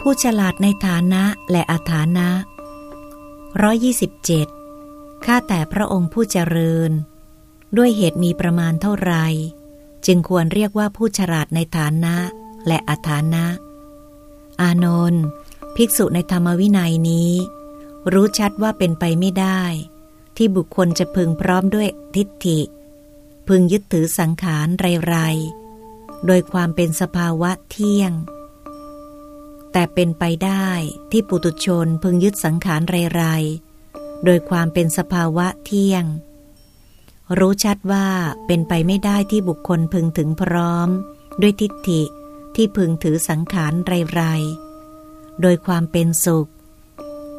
ผู้ฉลาดในฐานะและอาฐานะร้อยยี่สิบเจ็ดข้าแต่พระองค์ผู้เจริญ ด้วยเหตุมีประมาณเท่าไร จึงควรเรียกว่าผู้ฉลาดในฐานะและอาฐานะ อานนท์ภิกษุในธรรมวินัยนี้ รู้ชัดว่าเป็นไปไม่ได้ ที่บุคคลจะพึงพร้อมด้วยทิฏฐิ พึงยึดถือสังขารไรๆ โดยความเป็นสภาวะเที่ยง แต่เป็นไปได้ที่ปุตุชนพึงยึดสังขารไรๆ โดยความเป็นสภาวะเที่ยง รู้ชัดว่าเป็นไปไม่ได้ที่บุคคลพึงถึงพร้อม ด้วยทิฏฐิที่พึงถือสังขารไรๆ โดยความเป็นสุข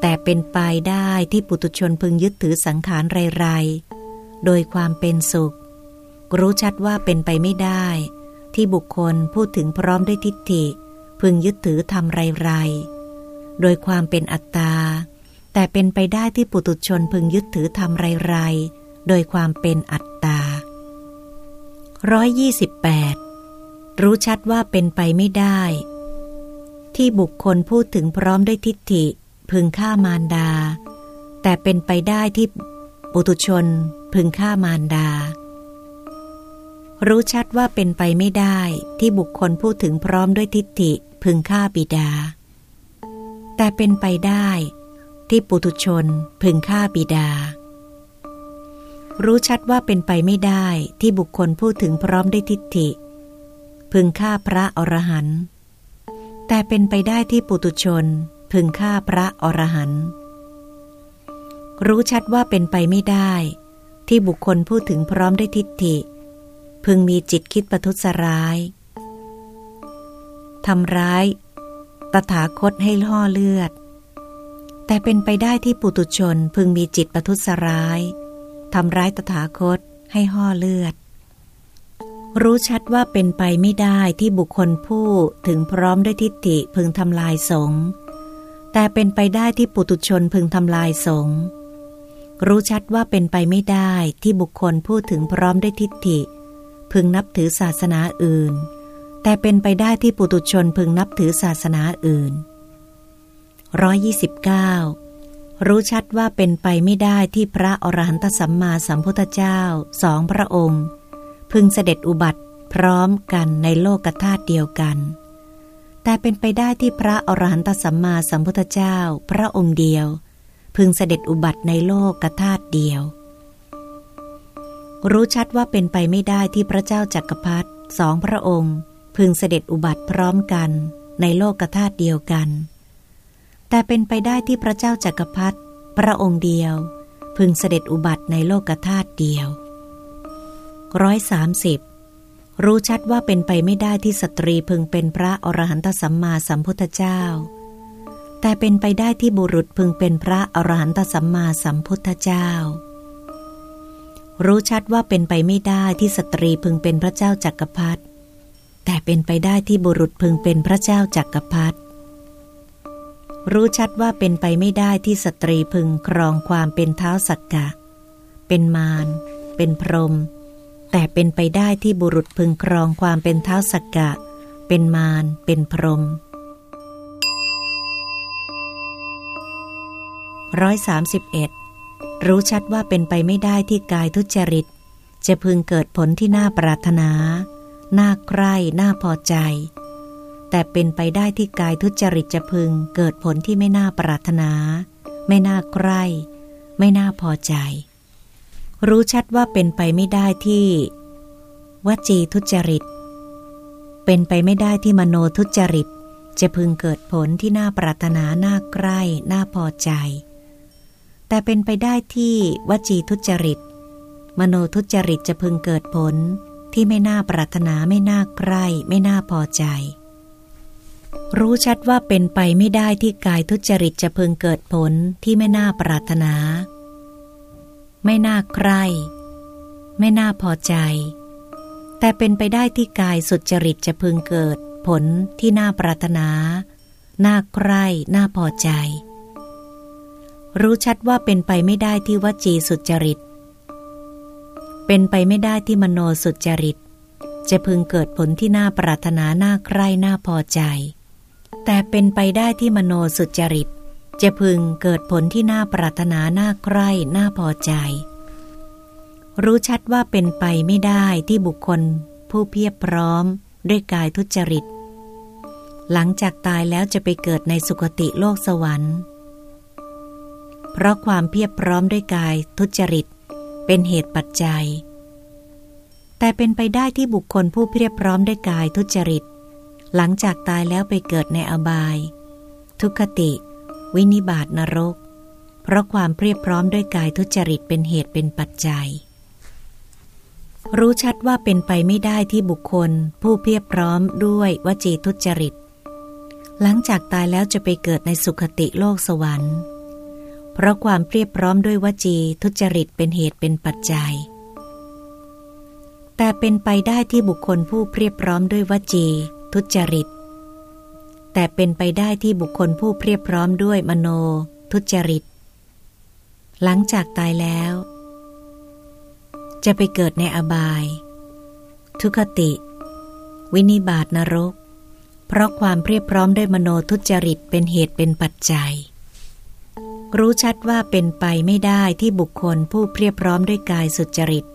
แต่เป็นไปได้ที่ปุตุชนพึงยึดถือสังขารไรๆ โดยความเป็นสุข รู้ชัดว่าเป็นไปไม่ได้ ที่บุคคลพูดถึงพร้อมด้วยทิฏฐิ พึงยึดถือทำไรๆ โดยความเป็นอัตตา แต่เป็นไปได้ที่ปุตุชนพึงยึดถือทำไรๆ โดยความเป็นอัตตาร้อยยี่สิบแปดรู้ชัดว่าเป็นไปไม่ได้ ที่บุคคลพูดถึงพร้อมด้วยทิฏฐิ พึงฆ่ามารดา แต่เป็นไปได้ที่ปุตุชนพึงฆ่ามารดา รู้ชัดว่าเป็นไปไม่ได้ที่บุคคลพูดถึงพร้อมด้วยทิฏฐิพึงฆ่าบิดา แต่เป็นไปได้ที่ปุตุชนพึงฆ่าบิดา รู้ชัดว่าเป็นไปไม่ได้ที่บุคคลพูดถึงพร้อมด้วยทิฏฐิ พึงฆ่าพระอรหันต์แต่เป็นไปได้ที่ปุตุชนพึงฆ่าพระอรหันต์รู้ชัดว่าเป็นไปไม่ได้ ที่บุคคลพูดถึงพร้อมด้วยทิฏฐิ พึงมีจิตคิดประทุษร้ายทำร้าย ตถาคตให้ล่อเลือด แต่เป็นไปได้ที่ปุตุชนพึงมีจิตประทุษร้ายทำร้ายตถาคตให้ห่อเลือด รู้ชัดว่าเป็นไปไม่ได้ที่บุคคลผู้ถึงพร้อมด้วยทิฏฐิพึงทำลายสงฆ์แต่เป็นไปได้ที่ปุตุชนพึงทำลายสงฆ์รู้ชัดว่าเป็นไปไม่ได้ที่บุคคลพูดถึงพร้อมด้วยทิฏฐิ พึงนับถือศาสนาอื่น แต่เป็นไปได้ที่ปุตุชนพึงนับถือศาสนาอื่นร้อยยี่สิบเก้ารู้ชัดว่าเป็นไปไม่ได้ที่พระอรหันตสัมมาสัมพุทธเจ้าสองพระองค์ พึงเสด็จอุบัติพร้อมกันในโลกธาตุเดียวกัน แต่เป็นไปได้ที่พระอรหันตสัมมาสัมพุทธเจ้าพระองค์เดียว พึงเสด็จอุบัติในโลกธาตุเดียว รู้ชัดว่าเป็นไปไม่ได้ที่พระเจ้าจักรพรรดิสองพระองค์ พึงเสด็จอุบัติพร้อมกันในโลกธาตุเดียวกัน แต่เป็นไปได้ที่พระเจ้าจักรพรรดิพระองค์เดียว พึงเสด็จอุบัติในโลกธาตุเดียวร้อยสามสิบรู้ชัดว่าเป็นไปไม่ได้ที่สตรีพึงเป็นพระอรหันตสัมมาสัมพุทธเจ้า แต่เป็นไปได้ที่บุรุษพึงเป็นพระอรหันตสัมมาสัมพุทธเจ้า รู้ชัดว่าเป็นไปไม่ได้ที่สตรีพึงเป็นพระเจ้าจักรพรรดิแต่เป็นไปได้ที่บุรุษพึงเป็นพระเจ้าจักรพรรดิรู้ชัดว่าเป็นไปไม่ได้ที่สตรีพึงครองความเป็นเท้าสักกะ เป็นมาร เป็นพรหมแต่เป็นไปได้ที่บุรุษพึงครองความเป็นเท้าสักกะ เป็นมาร เป็นพรหมร้อยสามสิบเอ็ด รู้ชัดว่าเป็นไปไม่ได้ที่กายทุจริต จะพึงเกิดผลที่น่าปรารถนา น่าใคร่ น่าพอใจ แต่เป็นไปได้ที่กายทุจริตจะพึงเกิดผลที่ไม่น่าปรารถนา ไม่น่าใคร่ ไม่น่าพอใจ รู้ชัดว่าเป็นไปไม่ได้ที่ วจีทุจริต เป็นไปไม่ได้ที่มโนทุจริต จะพึงเกิดผลที่น่าปรารถนา น่าใกล้น่าพอใจ แต่เป็นไปได้ที่วจีทุจริต มโนทุจริตจะพึงเกิดผลที่ไม่น่าปรารถนาไม่น่าใกล้ไม่น่าพอใจ รู้ชัดว่าเป็นไปไม่ได้ที่กายทุจริตจะพึงเกิดผลที่ไม่น่าปรารถนา ไม่น่าใคร่ ไม่น่าพอใจ แต่เป็นไปได้ที่กายสุจริตจะพึงเกิดผลที่น่าปรารถนา น่าใคร่น่าพอใจ รู้ชัดว่าเป็นไปไม่ได้ที่วจีสุจริต เป็นไปไม่ได้ที่มโนสุจริต จะพึงเกิดผลที่น่าปรารถนาน่าใคร่น่าพอใจ แต่เป็นไปได้ที่มโนสุจริต จะพึงเกิดผลที่น่าปรารถนาน่าใคร่น่าพอใจ รู้ชัดว่าเป็นไปไม่ได้ที่บุคคล ผู้เพียบพร้อม ด้วยกายทุจริต หลังจากตายแล้วจะไปเกิดในสุคติโลกสวรรค์ เพราะความเพียบพร้อมด้วยกายทุจริต เป็นเหตุปัจจัย แต่เป็นไปได้ที่บุคคลผู้เพียบพร้อมด้วยกายทุจริต หลังจากตายแล้วไปเกิดในอบาย ทุคติ วินิบาตนรก เพราะความเพียบพร้อมด้วยกายทุจริตเป็นเหตุเป็นปัจจัย รู้ชัดว่าเป็นไปไม่ได้ที่บุคคล ผู้เพียบพร้อมด้วยวจีทุจริต หลังจากตายแล้วจะไปเกิดในสุคติโลกสวรรค์ เพราะความเพียบพร้อมด้วยวจีทุจริตเป็นเหตุเป็นปัจจัย แต่เป็นไปได้ที่บุคคลผู้เพียบพร้อมด้วยวจีทุจริต แต่เป็นไปได้ที่บุคคลผู้เพียบพร้อมด้วยมโนทุจริต หลังจากตายแล้ว จะไปเกิดในอบาย ทุคติ วินิบาตนรก เพราะความเรียบพร้อมด้วยมโนทุจริตเป็นเหตุเป็นปัจจัย รู้ชัดว่าเป็นไปไม่ได้ที่บุคคลผู้เพียบพร้อมด้วยกายสุจริต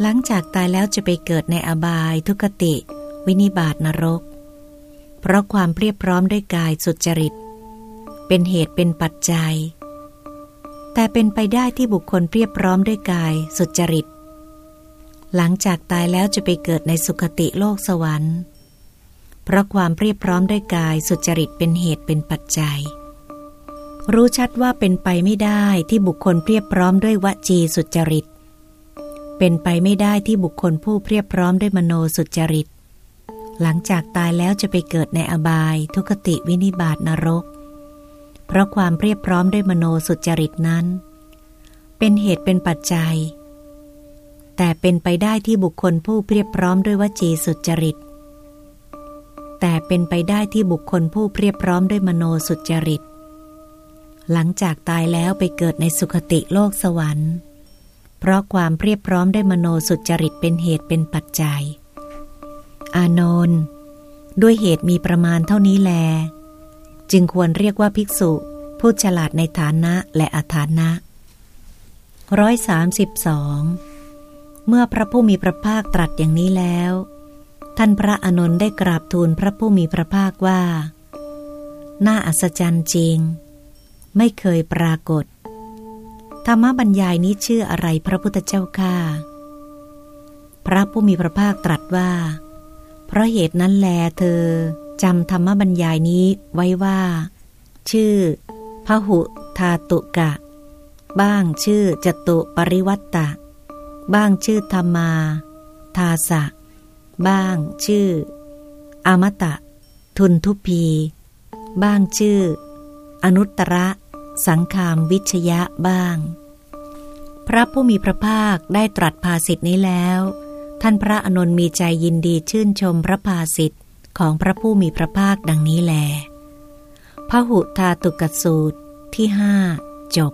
หลังจากตายแล้วจะไปเกิดในอบายทุคติ วินิบาตนรก เพราะความเพียบพร้อมด้วยกายสุจริต เป็นเหตุเป็นปัจจัย แต่เป็นไปได้ที่บุคคลเพียบพร้อมด้วยกายสุจริต หลังจากตายแล้วจะไปเกิดในสุคติโลกสวรรค์ เพราะความเพียบพร้อมด้วยกายสุจริตเป็นเหตุเป็นปัจจัย รู้ชัดว่าเป็นไปไม่ได้ที่บุคคลเพียบพร้อมด้วยวจีสุจริต เป็นไปไม่ได้ที่บุคคลผู้เพียบพร้อมด้วยมโนสุจริต หลังจากตายแล้วจะไปเกิดในอบาย ทุกติวินิบาตนรก เพราะความเรียบพร้อมด้วยมโนสุจริตนั้น เป็นเหตุเป็นปัจจัย แต่เป็นไปได้ที่บุคคลผู้เพียบพร้อมด้วยวจีสุจริต แต่เป็นไปได้ที่บุคคลผู้เพียบพร้อมด้วยมโนสุจริต หลังจากตายแล้วไปเกิดในสุคติโลกสวรรค์ เพราะความเพียบพร้อมด้วยมโนสุจริตเป็นเหตุเป็นปัจจัย อานนท์ด้วยเหตุมีประมาณเท่านี้แล จึงควรเรียกว่าภิกษุ ผู้ฉลาดในฐานะและอาฐานะร้อยสามสิบสองเมื่อพระผู้มีพระภาคตรัสอย่างนี้แล้ว ท่านพระอนนท์ได้กราบทูลพระผู้มีพระภาคว่า น่าอัศจรรย์จริง ไม่เคยปรากฏ ธรรมบรรยายนี้ชื่ออะไรพระพุทธเจ้าข้าพระผู้มีพระภาคตรัสว่า เพราะเหตุนั้นแลเธอจำธรรมบรรยายนี้ไว้ว่า ชื่อพหุธาตุกะ บ้างชื่อจตุปริวัตตะ บ้างชื่อธรรมา ทาสะ บ้างชื่อ อมตะ ทุนทุพี บ้างชื่อ อนุตตร สังคามวิชยะบ้าง พระผู้มีพระภาคได้ตรัสภาสิทธินี้แล้ว ท่านพระอนนท์มีใจยินดีชื่นชมพระภาสิทธิของพระผู้มีพระภาคดังนี้แลพระหุทาตุกสูตรที่ห้าจบ